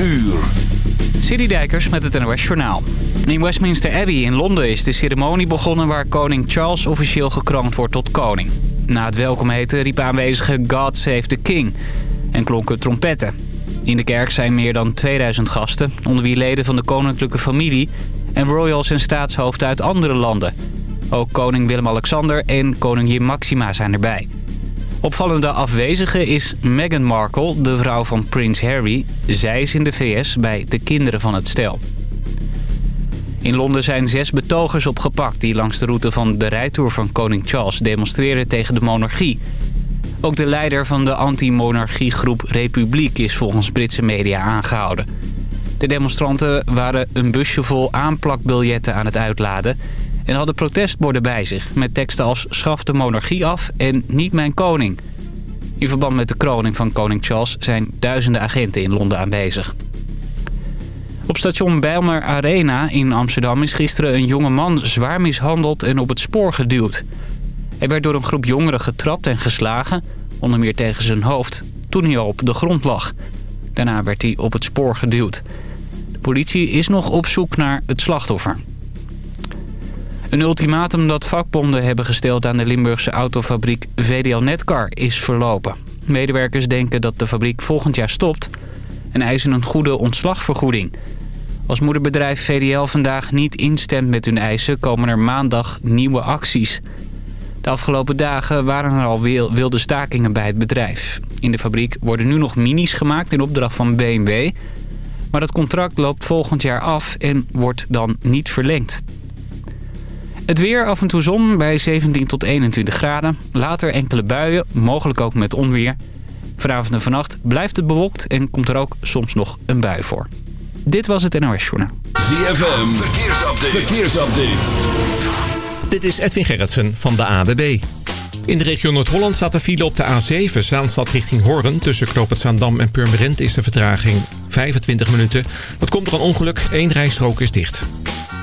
uur. City Dijkers met het NOS Journaal. In Westminster Abbey in Londen is de ceremonie begonnen... waar koning Charles officieel gekroond wordt tot koning. Na het welkomheten riepen aanwezigen God Save the King... en klonken trompetten. In de kerk zijn meer dan 2000 gasten... onder wie leden van de koninklijke familie... en royals en staatshoofden uit andere landen. Ook koning Willem-Alexander en koningin Maxima zijn erbij... Opvallende afwezige is Meghan Markle, de vrouw van prins Harry. Zij is in de VS bij de kinderen van het stel. In Londen zijn zes betogers opgepakt die langs de route van de rijtour van koning Charles demonstreren tegen de monarchie. Ook de leider van de anti-monarchiegroep Republiek is volgens Britse media aangehouden. De demonstranten waren een busje vol aanplakbiljetten aan het uitladen en hadden protestborden bij zich... met teksten als schaf de monarchie af en niet mijn koning. In verband met de kroning van koning Charles zijn duizenden agenten in Londen aanwezig. Op station Bijlmer Arena in Amsterdam is gisteren een jonge man zwaar mishandeld en op het spoor geduwd. Hij werd door een groep jongeren getrapt en geslagen, onder meer tegen zijn hoofd, toen hij al op de grond lag. Daarna werd hij op het spoor geduwd. De politie is nog op zoek naar het slachtoffer. Een ultimatum dat vakbonden hebben gesteld aan de Limburgse autofabriek VDL Netcar is verlopen. Medewerkers denken dat de fabriek volgend jaar stopt en eisen een goede ontslagvergoeding. Als moederbedrijf VDL vandaag niet instemt met hun eisen komen er maandag nieuwe acties. De afgelopen dagen waren er al wilde stakingen bij het bedrijf. In de fabriek worden nu nog minis gemaakt in opdracht van BMW. Maar dat contract loopt volgend jaar af en wordt dan niet verlengd. Het weer, af en toe zon bij 17 tot 21 graden. Later enkele buien, mogelijk ook met onweer. Vanavond en vannacht blijft het bewolkt en komt er ook soms nog een bui voor. Dit was het NOS Journaal. ZFM, verkeersupdate. verkeersupdate. Dit is Edwin Gerritsen van de ADB. In de regio Noord-Holland staat de file op de A7 Zaanstad richting Hoorn. Tussen Knoop Zaandam en Purmerend is de vertraging 25 minuten. Dat komt door een ongeluk, één rijstrook is dicht.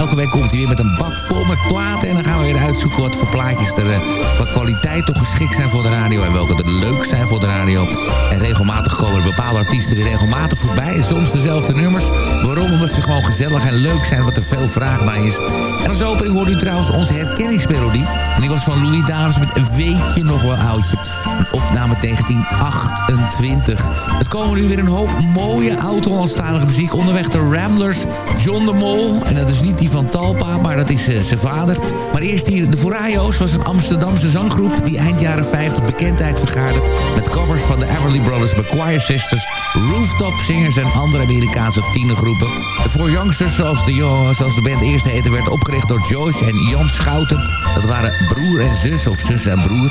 Elke week komt hij weer met een bak vol met platen. En dan gaan we weer uitzoeken wat voor plaatjes er uh, wat kwaliteit toch geschikt zijn voor de radio. En welke er leuk zijn voor de radio. En regelmatig komen er bepaalde artiesten weer regelmatig voorbij. En soms dezelfde nummers. Waarom? Omdat ze gewoon gezellig en leuk zijn. Wat er veel vraag naar is. En als opening hoort u trouwens onze herkenningsmelodie. En die was van Louis Davis met een weetje nog wel oudje. Een opname 1928. Het komen nu weer een hoop mooie oud-Hollandstalige muziek. Onderweg de Ramblers, John de Mol. En dat is niet die van Talpa, maar dat is uh, zijn vader. Maar eerst hier de Forayo's was een Amsterdamse zanggroep... die eind jaren 50 bekendheid vergaarde... met covers van de Everly Brothers, McQuire Sisters... Rooftop Singers en andere Amerikaanse tienergroepen. Four Youngsters, zoals de, zoals de band eerst heette... werd opgericht door Joyce en Jan Schouten. Dat waren broer en zus, of zus en broer...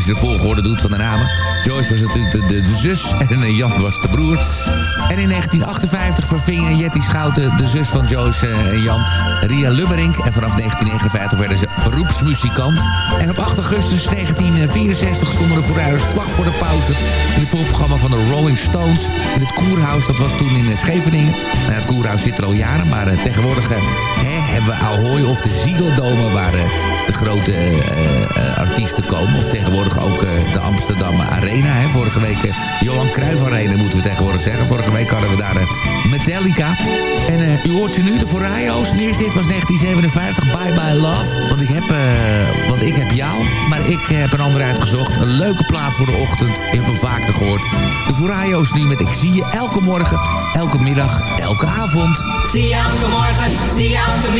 als je de volgorde doet van de namen. Joyce was natuurlijk de, de, zus en Jan was de broer. En in 1958 verving Jetty Schouten de zus van Joyce en Jan, Ria Lubberink. En vanaf 1959 werden ze beroepsmuzikant. En op 8 augustus 1964 stonden de vooruiters vlak voor de pauze... in het voorprogramma van de Rolling Stones in het Koerhuis. Dat was toen in Scheveningen. Nou, het Koerhuis zit er al jaren, maar tegenwoordig hebben we Ahoy of de Ziggo Dome... waar uh, de grote artiesten komen. Of tegenwoordig ook de Amsterdam Arena. Hè. Vorige week Johan Cruijff Arena moeten we tegenwoordig zeggen. Vorige week hadden we daar Metallica. En u hoort ze nu, de Forayo's. De eerste hit was 1957, Bye Bye Love. Want ik heb, want ik heb jou. Maar ik heb een ander uitgezocht. Een leuke plaat voor de ochtend. Ik heb hem vaker gehoord. De Furayos nu met Ik zie je elke morgen, elke middag, elke avond. Zie je elke morgen, zie je elke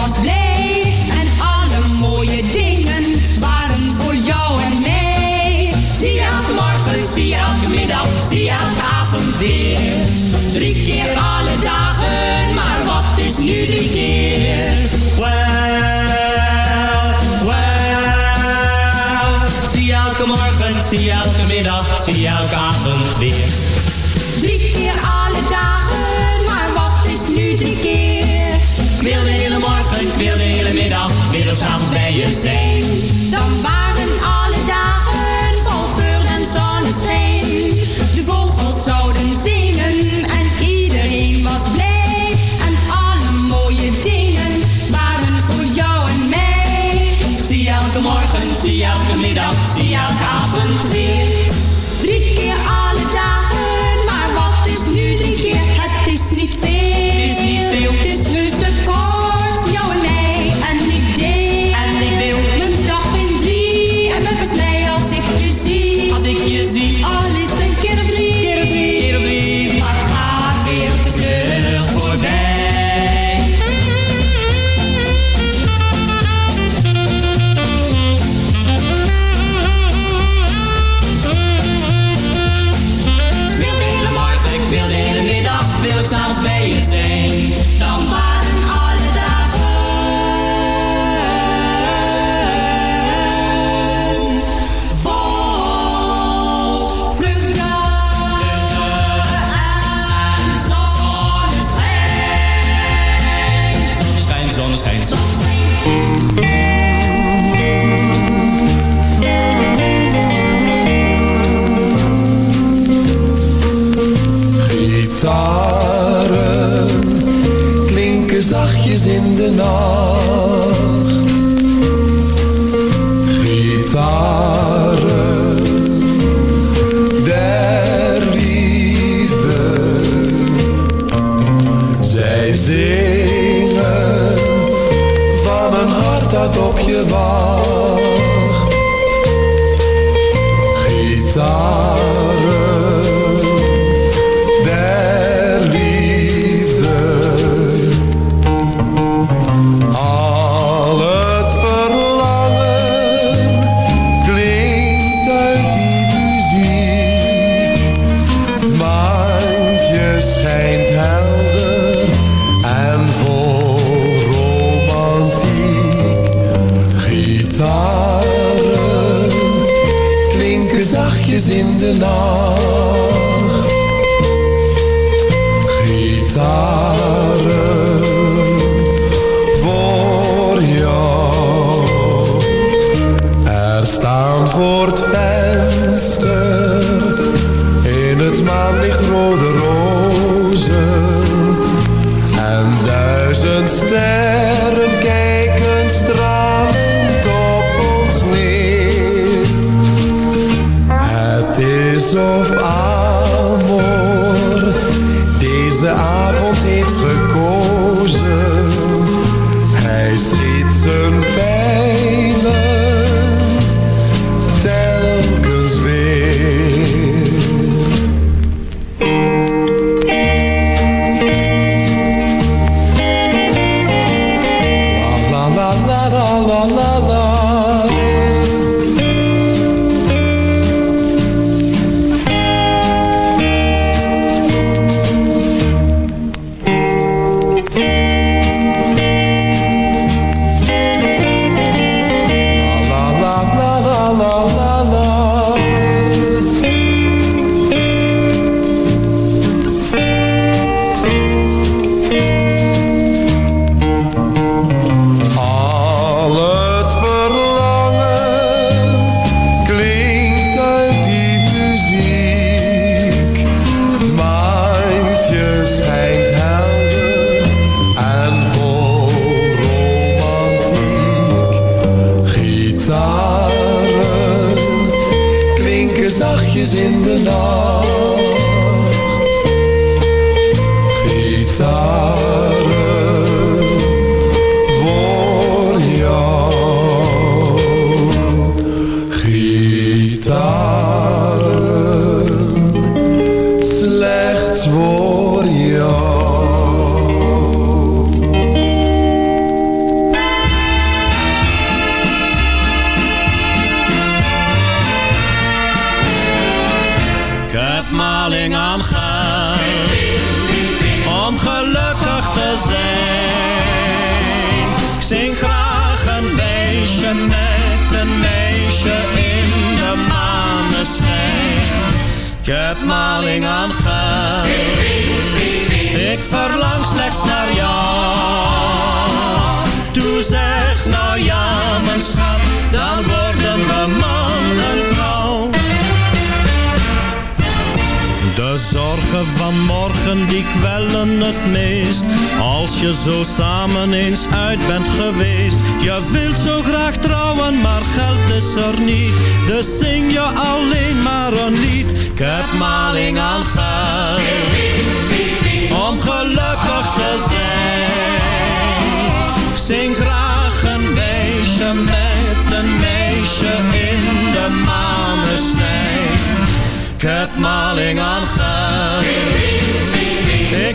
was blij. En alle mooie dingen waren voor jou en mij. Zie je elke morgen, zie je elke middag, zie je elke avond weer. Drie keer alle dagen, maar wat is nu drie keer? Well, well. Zie je elke morgen, zie je elke middag, zie je elke avond weer. Drie keer alle dagen, maar wat is nu drie keer? Ik wil wil de hele middag, s'avonds bij je zijn.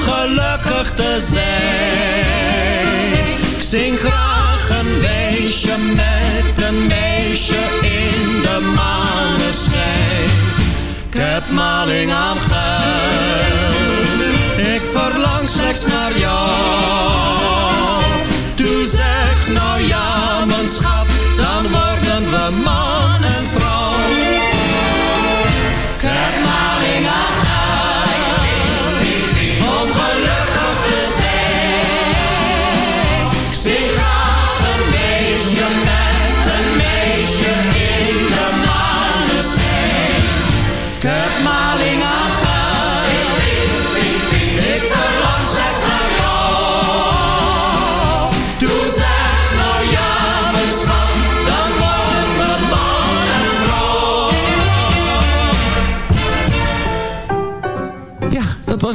gelukkig te zijn. Ik zing graag een feestje met een meisje in de maneschijn. Ik heb maling aan geld. Ik verlang slechts naar jou. Doe zeg nou ja, mijn schat, dan worden we man en vrouw. Ik heb maling aan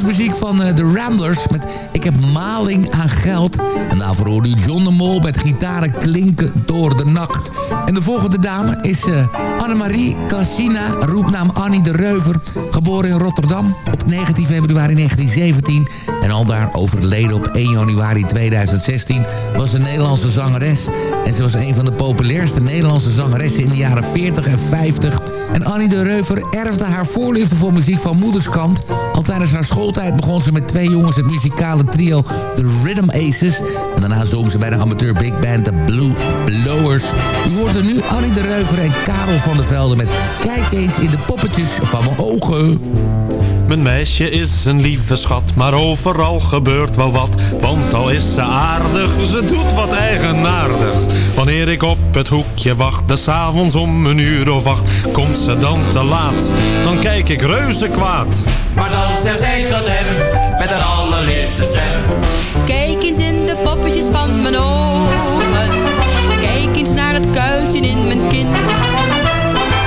muziek van eh, de Ramblers met Ik heb maling aan geld. En daarvoor hoorde u John de Mol met gitaren klinken door de nacht. En de volgende dame is eh, Annemarie Klassina, roepnaam Annie de Reuver. Geboren in Rotterdam op 19 februari 1917. En al daar overleden op 1 januari 2016 was een Nederlandse zangeres. En ze was een van de populairste Nederlandse zangeressen in de jaren 40 en 50. En Annie de Reuver erfde haar voorliefde voor muziek van moederskant. Tijdens haar schooltijd begon ze met twee jongens het muzikale trio The Rhythm Aces. En daarna zong ze bij de amateur big band The Blue Blowers. U hoort er nu Annie de Reuver en Karel van der Velde met Kijk eens in de poppetjes van mijn ogen. Mijn meisje is een lieve schat, maar overal gebeurt wel wat. Want al is ze aardig, ze doet wat eigenaardig. Wanneer ik op het hoekje wacht, des avonds om een uur of acht, komt ze dan te laat. Dan kijk ik reuze kwaad. Maar dan zei zij tot hem, met haar allerliefste stem. Kijk eens in de poppetjes van mijn ogen. Kijk eens naar het kuiltje in mijn kin.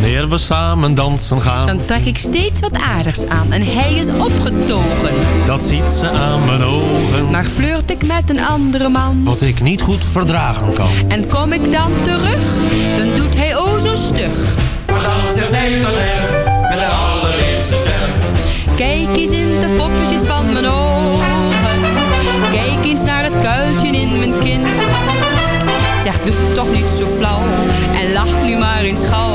Wanneer we samen dansen gaan, dan trek ik steeds wat aardigs aan en hij is opgetogen. Dat ziet ze aan mijn ogen. Maar flirt ik met een andere man, wat ik niet goed verdragen kan. En kom ik dan terug, dan doet hij o zo stug. Maar dan zegt zij tot hem, met haar allerliefste stem. Kijk eens in de poppetjes van mijn ogen. Kijk eens naar het kuiltje in mijn kin. Zeg, doe toch niet zo flauw en lach nu maar eens gauw.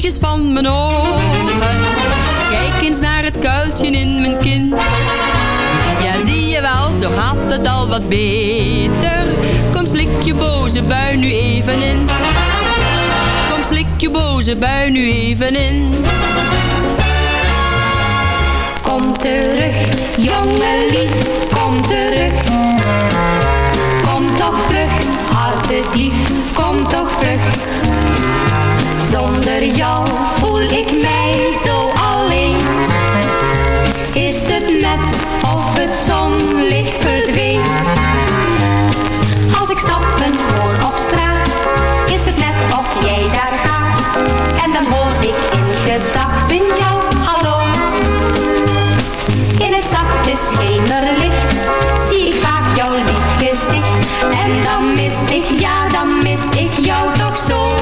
Van mijn ogen. Kijk eens naar het kuiltje in mijn kin. Ja, zie je wel, zo gaat het al wat beter. Kom, slik je boze bui nu even in. Kom, slik je boze bui nu even in. Kom terug, jongen lief, kom terug. Kom toch vlug, hartedief, kom toch vlug. Zonder jou voel ik mij zo alleen. Is het net of het zonlicht verdween? Als ik stappen hoor op straat, is het net of jij daar gaat. En dan hoor ik in gedachten jou, hallo. In het zachte schemerlicht zie ik vaak jouw lief gezicht. En dan mis ik, ja dan mis ik jou toch zo.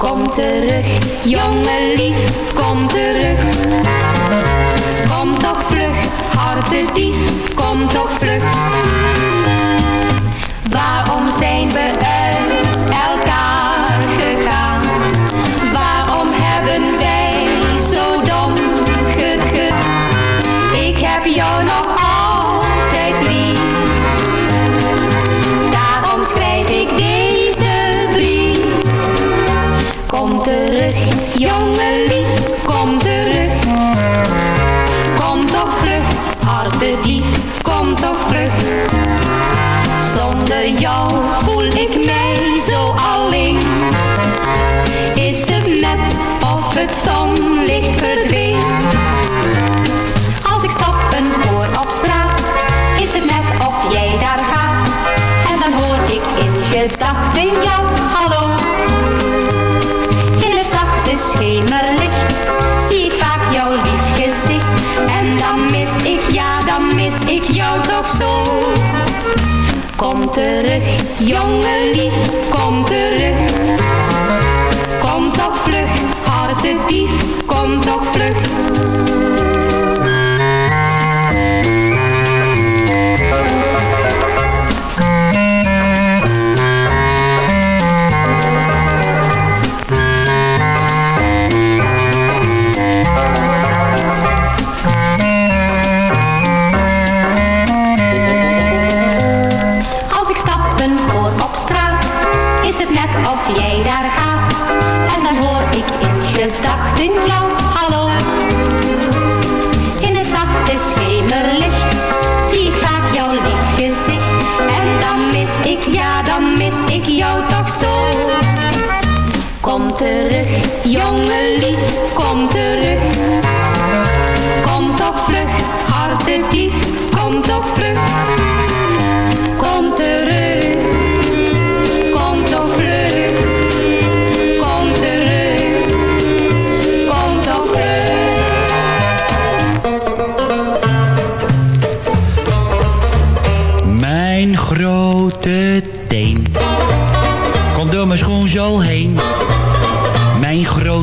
Kom terug, jongen lief, kom terug. Kom toch vlug, hartedief, gedachten jou, hallo. In het zachte schemerlicht zie ik vaak jouw lief gezicht. En dan mis ik, ja dan mis ik jou toch zo. Kom terug, jongen lief, kom terug. Kom toch vlug, hartedief, kom toch vlug. Kom terug, jongen lief, kom terug. Kom toch vlug, hartedief, kom toch vlug. Kom terug,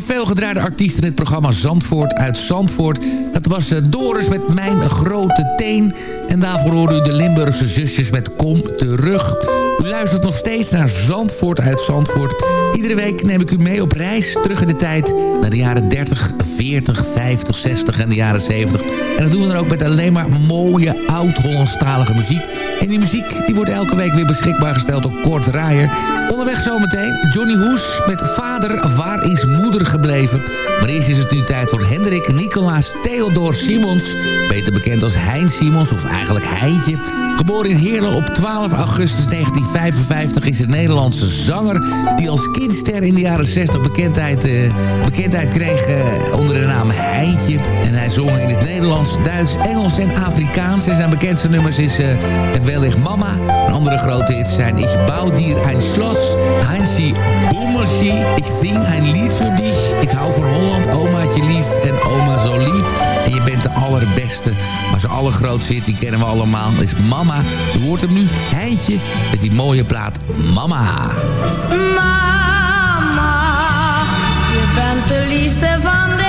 Ja, ook een veelgedraaide artiest in het programma Zandvoort uit Zandvoort. Het was uh, Doris met Mijn Grote Teen. En daarvoor hoorde u de Limburgse zusjes met Kom Terug. U luistert nog steeds naar Zandvoort uit Zandvoort. Iedere week neem ik u mee op reis terug in de tijd... naar de jaren 30, 40, 50, 60 en de jaren 70. En dat doen we dan ook met alleen maar mooie oud-Hollandstalige muziek. En die muziek die wordt elke week weer beschikbaar gesteld door Kort Draaier. Onderweg zometeen Johnny Hoes met Vader, waar is moeder gebleven? Maar eerst is het nu tijd voor Hendrik Nicolaas Theodor Simons. Beter bekend als Hein Simons, of eigenlijk Heintje. Geboren in Heerlen op 12 augustus 1955 is een Nederlandse zanger... die als kindster in de jaren 60 bekendheid, uh, bekendheid kreeg uh, onder de naam Heintje. En hij zong in het Nederlands, Duits, Engels en Afrikaans. En zijn bekendste nummers is uh, Wellicht Mama. Andere grote hits zijn Ich bouw dir ein Schloss, Heinzie Boemelsie, Ik zing ein Lied voor dich, Ik hou van Holland, Omaatje lief en Oma zo lief. Allerbeste. Maar zijn allergrootste hit, die kennen we allemaal, is Mama. U hoort hem nu, Heintje, met die mooie plaat Mama. Mama, je bent de van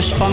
bloedjes van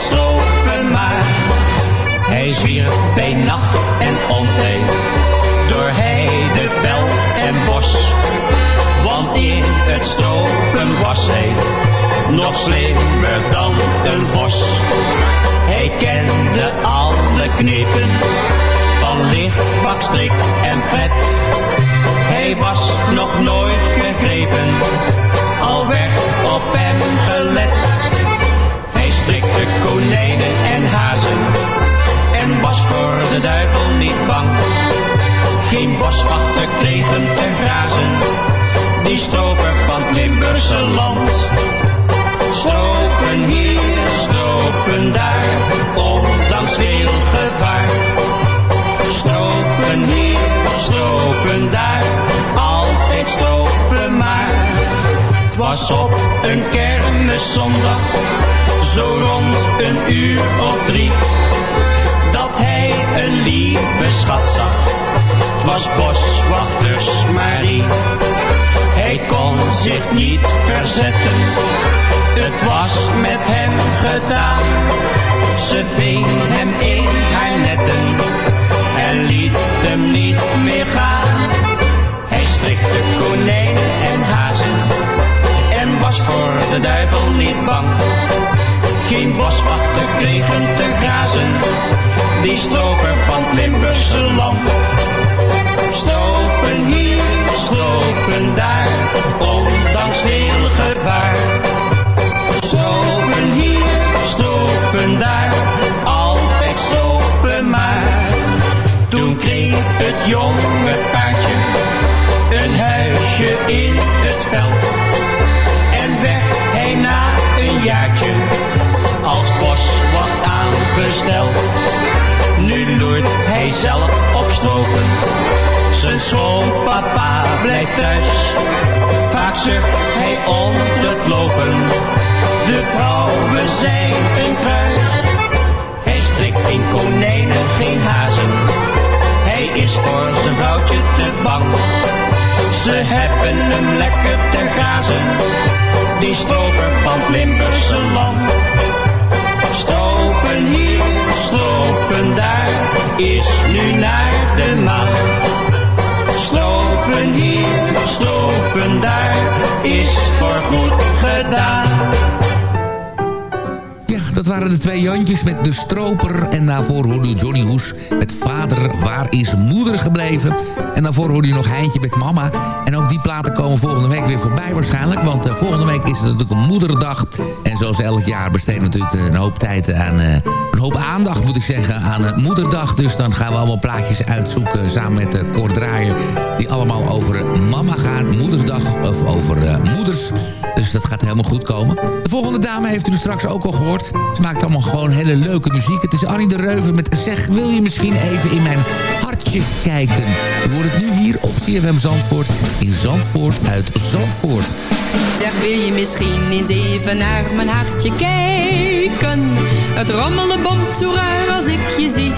stropen maar. Hij zwierf bij nacht en ontijd, door heide, veld en bos. Want in het stropen was hij, nog slimmer dan een vos. Hij kende alle knepen van licht, bakstrik en vet. Hij was nog nooit gegrepen, al werd op hem gelet. Strikte konijnen en hazen en was voor de duivel niet bang. Geen boswachter kreeg hem te grazen, die stroper van het Limburgse land. Stropen hier, stropen daar, ondanks veel gevaar. Stropen hier, stropen daar, altijd stropen maar. Het was op een kermiszondag, zo rond een uur of drie, dat hij een lieve schat zag. Was boswachters Marie. Hij kon zich niet verzetten, het was met hem gedaan. Ze ving hem in haar netten en liet hem niet meer gaan. Hij strikte konijnen en hazen en was voor de duivel niet bang geen boswachter kregen te grazen, die stroken van het Limburgse land. Stropen hier, stropen daar, ondanks heel gevaar. Stropen hier, stropen daar, altijd stropen maar. Toen kreeg het jonge paardje een huisje in het veld. En werd hij na een jaartje als boswacht aangesteld. Nu loert hij zelf op. Zijn schoonpapa blijft thuis. Vaak zucht hij onder het lopen. De vrouwen zijn een kruis. Hij strikt geen konijnen, geen hazen. Hij is voor zijn vrouwtje te bang. Ze hebben hem lekker te grazen. Die stroper van Limburgse land. Stropen hier, stropen daar, is nu naar de maan. Stropen hier, stropen daar, is voorgoed gedaan. Waren de twee Jantjes met de stroper. En daarvoor hoorde u Johnny Hoes met Vader, waar is moeder gebleven? En daarvoor hoorde u nog Heintje met Mama. En ook die platen komen volgende week weer voorbij waarschijnlijk. Want uh, volgende week is het natuurlijk een moederdag. En zoals elk jaar besteden natuurlijk een hoop tijd aan... Uh, een hoop aandacht moet ik zeggen aan moederdag. Dus dan gaan we allemaal plaatjes uitzoeken samen met uh, Cor Draaier. Die allemaal over mama gaan. Moederdag of over moeders. Dus dat gaat helemaal goed komen. De volgende dame heeft u er straks ook al gehoord. Ze maakt allemaal gewoon hele leuke muziek. Het is Annie de Reuven met Zeg, wil je misschien even in mijn hartje kijken? U hoort het nu hier op CFM Zandvoort. In Zandvoort uit Zandvoort. Zeg, wil je misschien eens even naar mijn hartje kijken? Het rommelde bomt zo raar als ik je zie.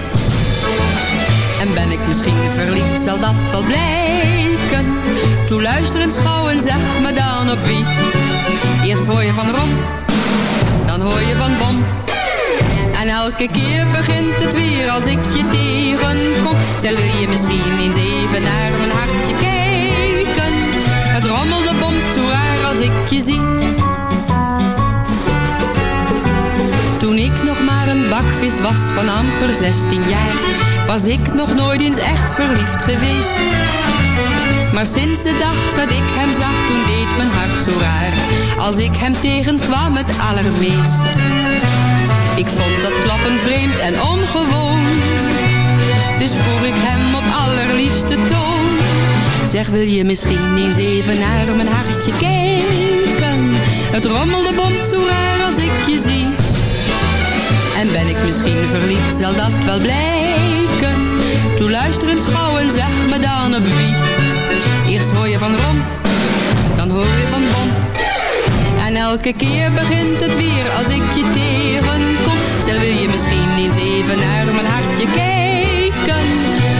En ben ik misschien verliefd, zal dat wel blijken. Toe schouw en zeg me dan op wie. Eerst hoor je van Rom, dan hoor je van Bom. En elke keer begint het weer als ik je tegenkom. Zeg, wil je misschien eens even naar mijn hartje kijken? Het rommelde bomt zo raar als ik je zie. Toen ik nog maar een bakvis was van amper 16 jaar, was ik nog nooit eens echt verliefd geweest. Maar sinds de dag dat ik hem zag, toen deed mijn hart zo raar, als ik hem tegenkwam het allermeest. Ik vond dat klappen vreemd en ongewoon, dus vroeg ik hem op allerliefste toon. Zeg, wil je misschien eens even naar mijn hartje kijken? Het rommelde bomt zo raar als ik je zie. En ben ik misschien verliefd, zal dat wel blijken. Toe luister eens gauw en zeg me dan op wie. Eerst hoor je van Rom, dan hoor je van Bom. En elke keer begint het weer als ik je tegenkom. Zeg, wil je misschien eens even naar mijn hartje kijken?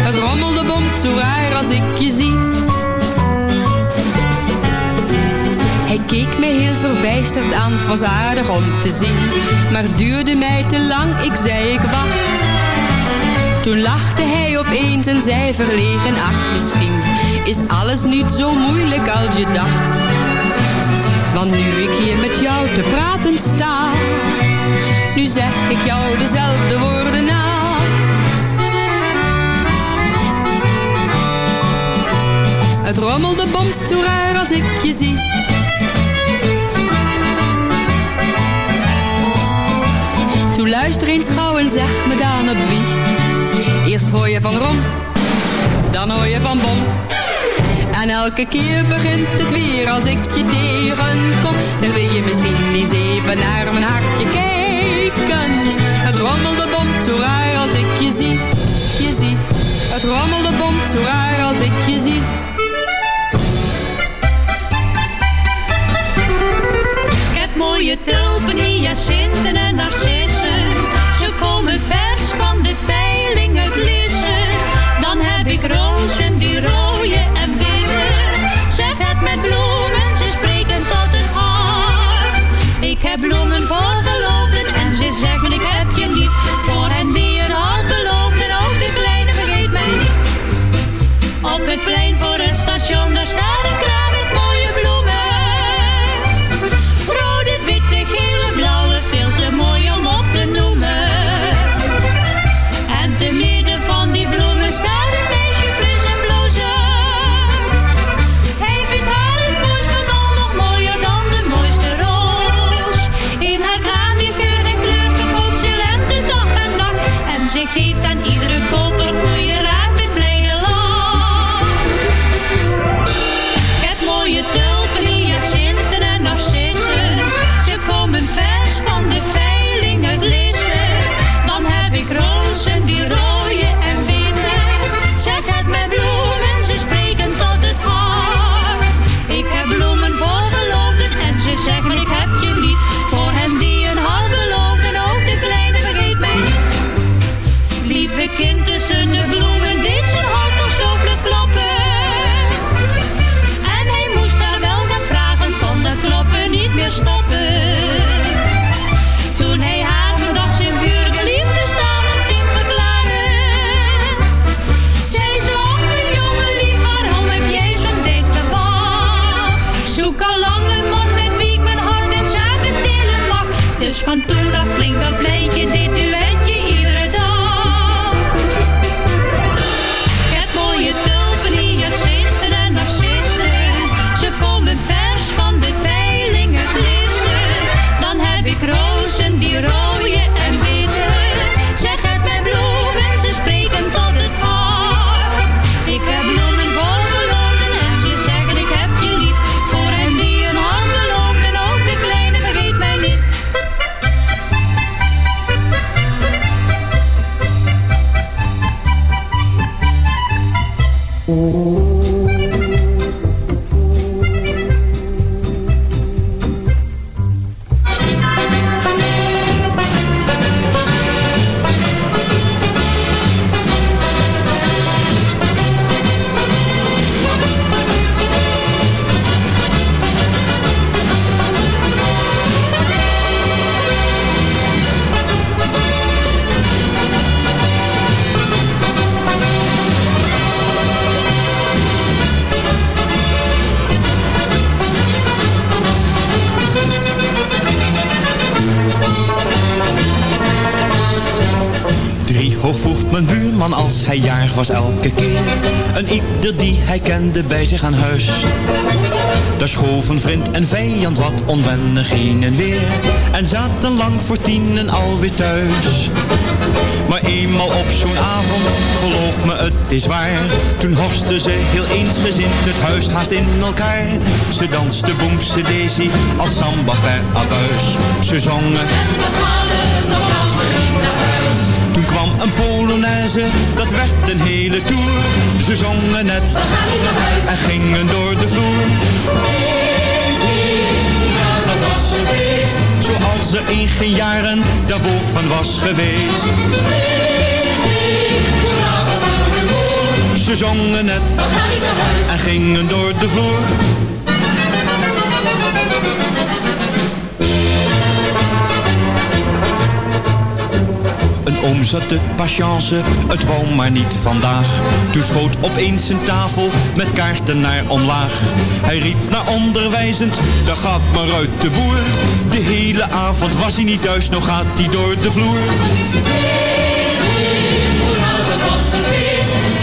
Het rommelde bomt zo raar als ik je zie. Hij keek me heel verbijsterd aan, het was aardig om te zien. Maar duurde mij te lang, ik zei ik wacht. Toen lachte hij opeens en zei verlegen, ach misschien is alles niet zo moeilijk als je dacht. Want nu ik hier met jou te praten sta, nu zeg ik jou dezelfde woorden na. Het rommelde bomt zo raar als ik je zie. Toe luister eens gauw en zeg me dan op wie. Eerst hoor je van Rom, dan hoor je van Bom. En elke keer begint het weer als ik je tegenkom. Zeg, wil je misschien eens even naar mijn hartje kijken? Het rommelde bomt zo raar als ik je zie, je zie. Het rommelde bomt zo raar als ik je zie. Ik heb mooie tulpen, hyacinten en narcissen. Ze komen vers van de veiling uit. Dan heb ik rozen die rooien was elke keer. Een ieder die hij kende bij zich aan huis. Daar schoven vriend en vijand wat onwennig heen en weer. En zaten lang voor tienen alweer thuis. Maar eenmaal op zo'n avond, geloof me het is waar. Toen horsten ze heel eensgezind het huis haast in elkaar. Ze danste boemse daisy als samba per abuis. Ze zongen... En we gaan er nog Polonaise, dat werd een hele tour. Ze zongen net We gaan niet naar huis. en gingen door de vloer. Zoals er in geen jaren daarboven was geweest. Ze zongen net We gaan niet naar huis. en gingen door de vloer. Zat de patience, het wou maar niet vandaag. Toen schoot opeens een tafel met kaarten naar omlaag. Hij riep naar onderwijzend, daar gaat maar uit de boer. De hele avond was hij niet thuis, nog gaat hij door de vloer.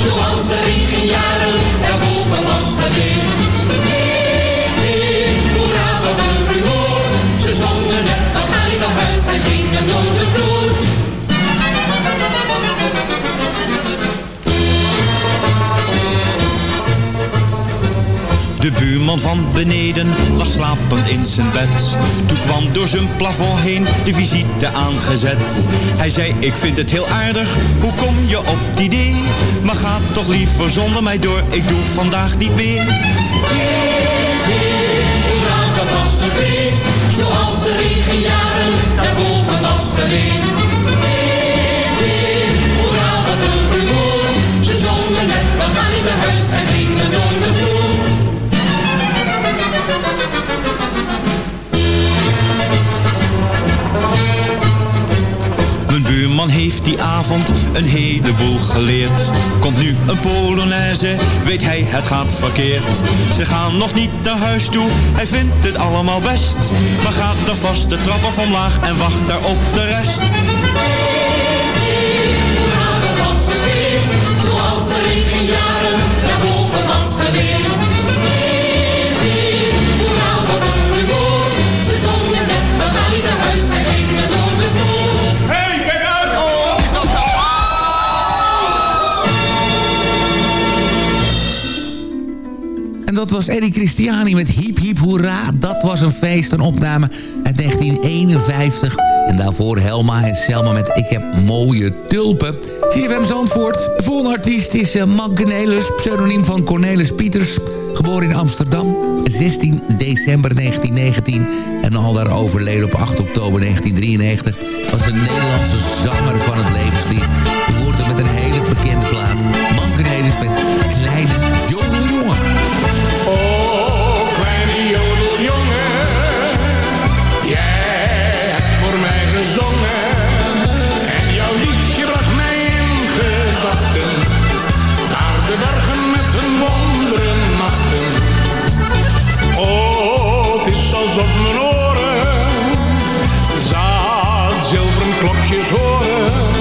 zoals er in geen jaren daarboven was geweest. De buurman van beneden lag slapend in zijn bed. Toen kwam door zijn plafond heen de visite aangezet. Hij zei, ik vind het heel aardig, hoe kom je op het idee? Maar ga toch liever zonder mij door, ik doe vandaag niet meer. Dat was een feest, zoals er in geen jaren daarboven was geweest. Buurman heeft die avond een heleboel geleerd. Komt nu een Polonaise, weet hij het gaat verkeerd. Ze gaan nog niet naar huis toe, hij vindt het allemaal best. Maar gaat dan vast de trap af omlaag en wacht daar op de rest. Zoals er in jaren daarboven was geweest. Dat was Eddie Christiani met Hiep Hiep Hoera. Dat was een feest, een opname uit 1951. En daarvoor Helma en Selma met Ik heb mooie tulpen. CFM Zandvoort. De volgende artiest is Cornelis, pseudoniem van Cornelis Pieters. Geboren in Amsterdam, 16 december 1919 en al daar overleden op 8 oktober 1993... was een Nederlandse zanger van het levenslied. Klokjes horen.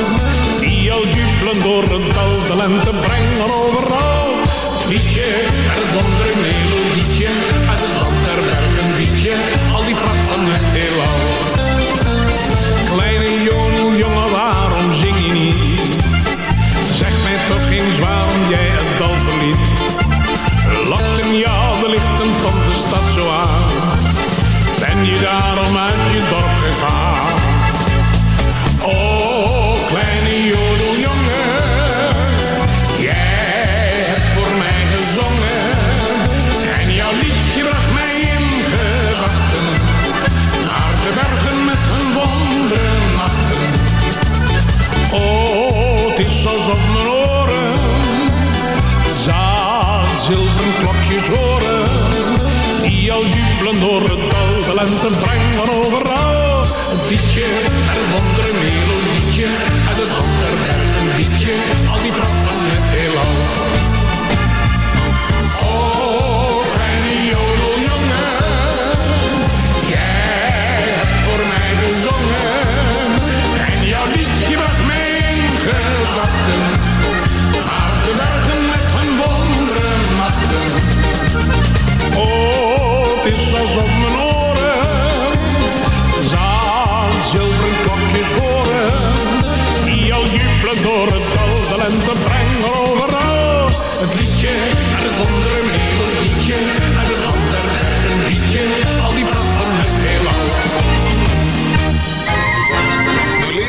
Die jou jubelen door het dal de lente brengen overal. Liedje, het wondere melodietje, uit het land der bergen liedje, al die pracht van het heelal. Kleine jongen, jongen, waarom zing je niet? Zeg mij toch eens waarom jij het dal verliet. Lokten jou de lichten van de stad zo aan? Ben je daarom uit je dorp gegaan? Jubelen door het dal. De lente brengt van overal. Een liedje en een andere melodietje. Uit het ander berg een liedje. Al die pracht van het heelal. Is alsof mijn oren zaan zilveren klokjes horen. Die al jubelen door het dal, de lente brengen overal. Het liedje en het andere melodietje, en het ander een liedje,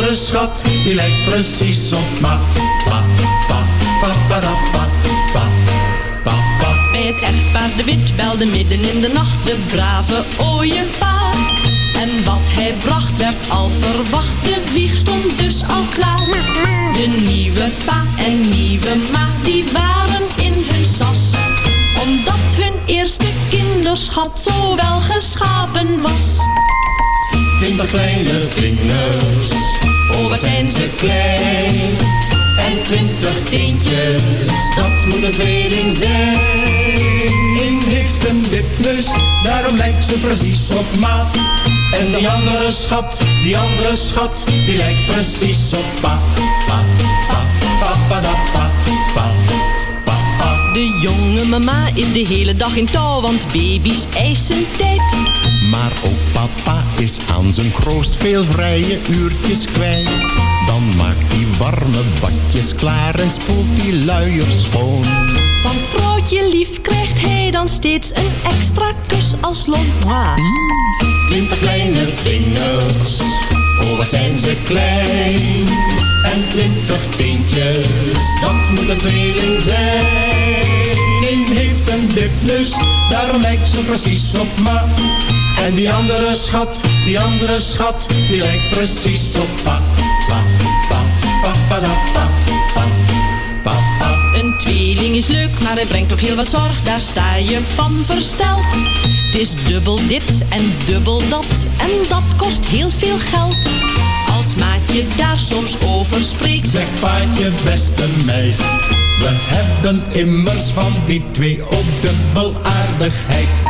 Andere schat, die lijkt precies op ma. Pa, pa, pa, pa, da, pa, pa, pa, pa. Bij het echtpaar de wit belde midden in de nacht de brave ooievaar. En wat hij bracht werd al verwacht, de wieg stond dus al klaar. De nieuwe pa en nieuwe ma, die waren in hun sas. Omdat hun eerste kinderschat zo wel geschapen was. Twintig kleine vingers, wat zijn ze klein. En twintig teentjes, dat moet een tweeling zijn. Eén heeft een wipneus, daarom lijkt ze precies op ma. En die andere schat, die andere schat, die lijkt precies op pa. Pa, pa, pa, pa, da, pa, pa. De jonge mama is de hele dag in touw, want baby's eisen tijd. Maar ook papa is aan zijn kroost veel vrije uurtjes kwijt. Dan maakt hij warme badjes klaar en spoelt die luiers schoon. Van vrouwtje lief krijgt hij dan steeds een extra kus als loon. Twintig kleine vingers, oh wat zijn ze klein. En twintig teentjes, dat moet een tweeling zijn. Eén heeft een wipneus, daarom lijkt ze precies op ma. En die andere schat, die andere schat, die lijkt precies op pa. Pa, pa, pa, pa, da, pa, pa, pa, pa. Een tweeling is leuk, maar hij brengt ook heel wat zorg. Daar sta je van versteld. Het is dubbel dit en dubbel dat. En dat kost heel veel geld. Als maatje daar soms over spreekt. Zeg paatje, beste meid. We hebben immers van die twee ook dubbel aardigheid.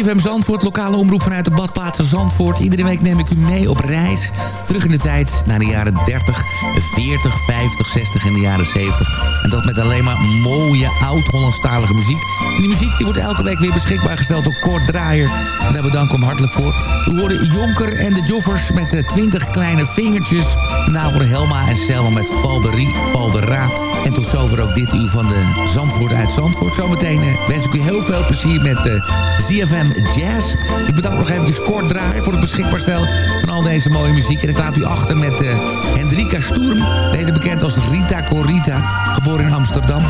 CFM Zandvoort, lokale omroep vanuit de badplaatsen Zandvoort. Iedere week neem ik u mee op reis. Terug in de tijd naar de jaren 30, 40, 50, 60 en de jaren 70. En dat met alleen maar mooie oud-Hollandstalige muziek. Die muziek die wordt elke week weer beschikbaar gesteld door Kort Draaier. En daar bedank ik hem hartelijk voor. We horen Jonker en de Joffers met de 20 kleine vingertjes. Daarna voor Helma en Selma met Valderie, Valdera. En tot zover ook dit uur van de Zandvoort uit Zandvoort. Zometeen eh, wens ik u heel veel plezier met de ZFM Jazz. Ik bedank nog even kort draaien voor het beschikbaar stellen van al deze mooie muziek. En ik laat u achter met uh, Hendrika Sturm, beter bekend als Rita Corita. Geboren in Amsterdam,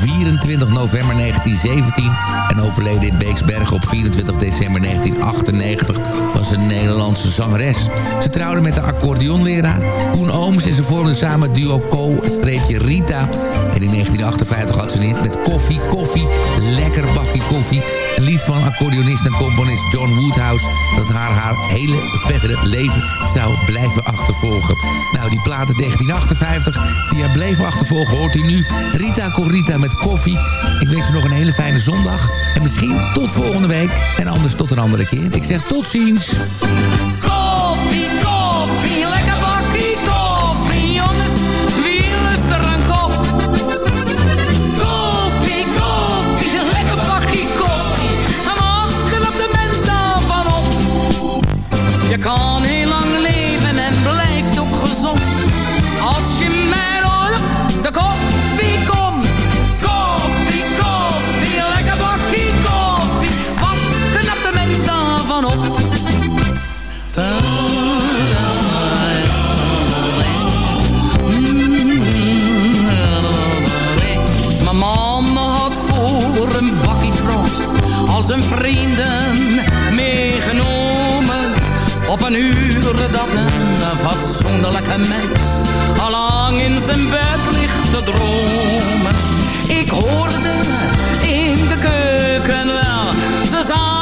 24 november 1917 en overleden in Beeksbergen op 24 december 1998 was een Nederlandse zangeres. Ze trouwde met de accordeonleraar Koen Ooms en ze vormden samen duo Co-Rita. En in 1958 had ze een hit met Koffie, Koffie, Lekker Bakkie Koffie. Een lied van accordeonist en componist John Woodhouse... dat haar haar hele verdere leven zou blijven achtervolgen. Nou, die platen 1958, die haar bleven achtervolgen... hoort u nu Rita Corita met koffie. Ik wens u nog een hele fijne zondag. En misschien tot volgende week. En anders tot een andere keer. Ik zeg tot ziens. Een uur dat een fatsoenlijke mens allang in zijn bed ligt te dromen. Ik hoorde in de keuken wel, ze zaten